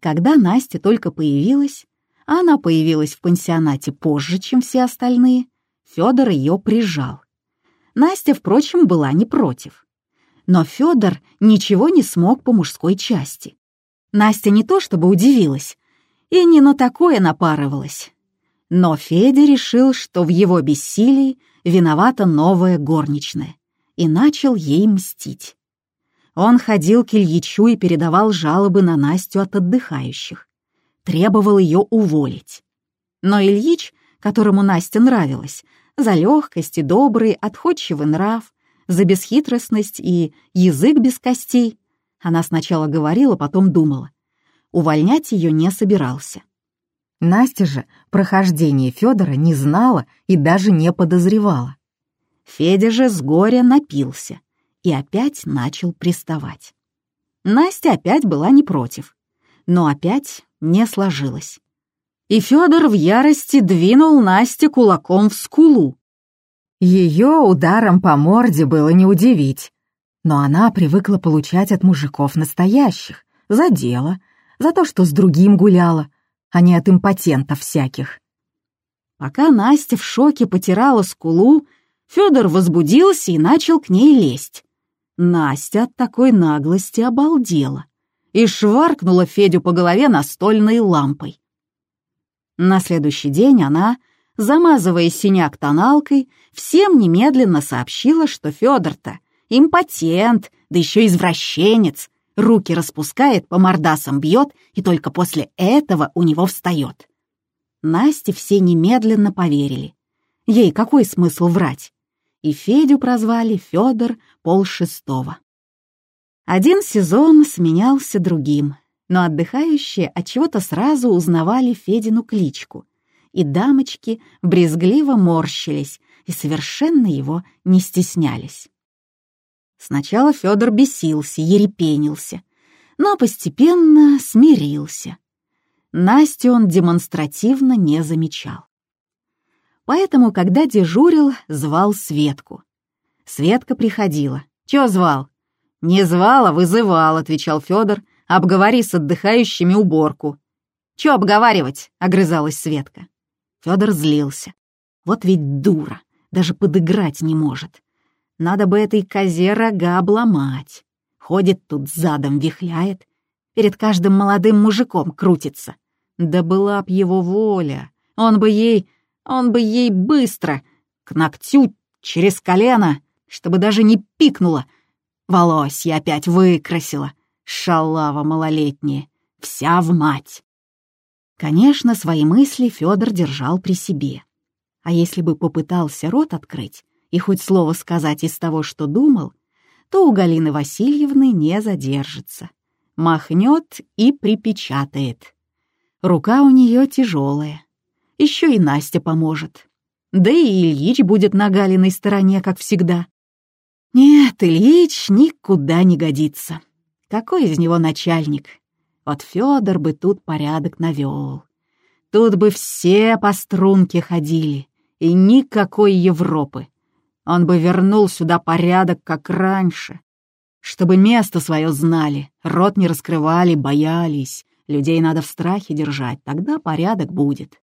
Когда Настя только появилась, а она появилась в пансионате позже, чем все остальные, Федор ее прижал. Настя, впрочем, была не против. Но Федор ничего не смог по мужской части. Настя не то чтобы удивилась, и не на такое напарывалась. Но Федя решил, что в его бессилии виновата новая горничная, и начал ей мстить. Он ходил к Ильичу и передавал жалобы на Настю от отдыхающих. Требовал ее уволить. Но Ильич, которому Настя нравилась, за легкость и добрый, отходчивый нрав, за бесхитростность и язык без костей, она сначала говорила, потом думала. Увольнять ее не собирался. Настя же прохождение Федора не знала и даже не подозревала. Федя же с горя напился и опять начал приставать. Настя опять была не против, но опять не сложилось. И Федор в ярости двинул Насте кулаком в скулу. Ее ударом по морде было не удивить, но она привыкла получать от мужиков настоящих, за дело, за то, что с другим гуляла, а не от импотентов всяких. Пока Настя в шоке потирала скулу, Федор возбудился и начал к ней лезть. Настя от такой наглости обалдела и шваркнула Федю по голове настольной лампой. На следующий день она, замазывая синяк тоналкой, всем немедленно сообщила, что Федор-то импотент, да еще извращенец, руки распускает, по мордасам бьет и только после этого у него встает. Насте все немедленно поверили. Ей какой смысл врать? И Федю прозвали Федор полшестого. Один сезон сменялся другим, но отдыхающие от чего-то сразу узнавали Федину кличку, и дамочки брезгливо морщились и совершенно его не стеснялись. Сначала Федор бесился, ерепенился, но постепенно смирился. Настю он демонстративно не замечал. Поэтому, когда дежурил, звал Светку. Светка приходила. «Чё звал?» «Не звал, а вызывал», — отвечал Федор. «Обговори с отдыхающими уборку». «Чё обговаривать?» — огрызалась Светка. Федор злился. «Вот ведь дура, даже подыграть не может. Надо бы этой козе рога обломать. Ходит тут задом, вихляет, перед каждым молодым мужиком крутится. Да была б его воля, он бы ей он бы ей быстро, к ногтю, через колено, чтобы даже не пикнула. Волосья опять выкрасила. Шалава малолетняя, вся в мать. Конечно, свои мысли Федор держал при себе. А если бы попытался рот открыть и хоть слово сказать из того, что думал, то у Галины Васильевны не задержится. Махнет и припечатает. Рука у нее тяжелая, еще и Настя поможет. Да и Ильич будет на Галиной стороне, как всегда. Нет, Ильич никуда не годится. Какой из него начальник? Вот Федор бы тут порядок навел. Тут бы все по струнке ходили, и никакой Европы. Он бы вернул сюда порядок, как раньше. Чтобы место свое знали, рот не раскрывали, боялись. Людей надо в страхе держать, тогда порядок будет.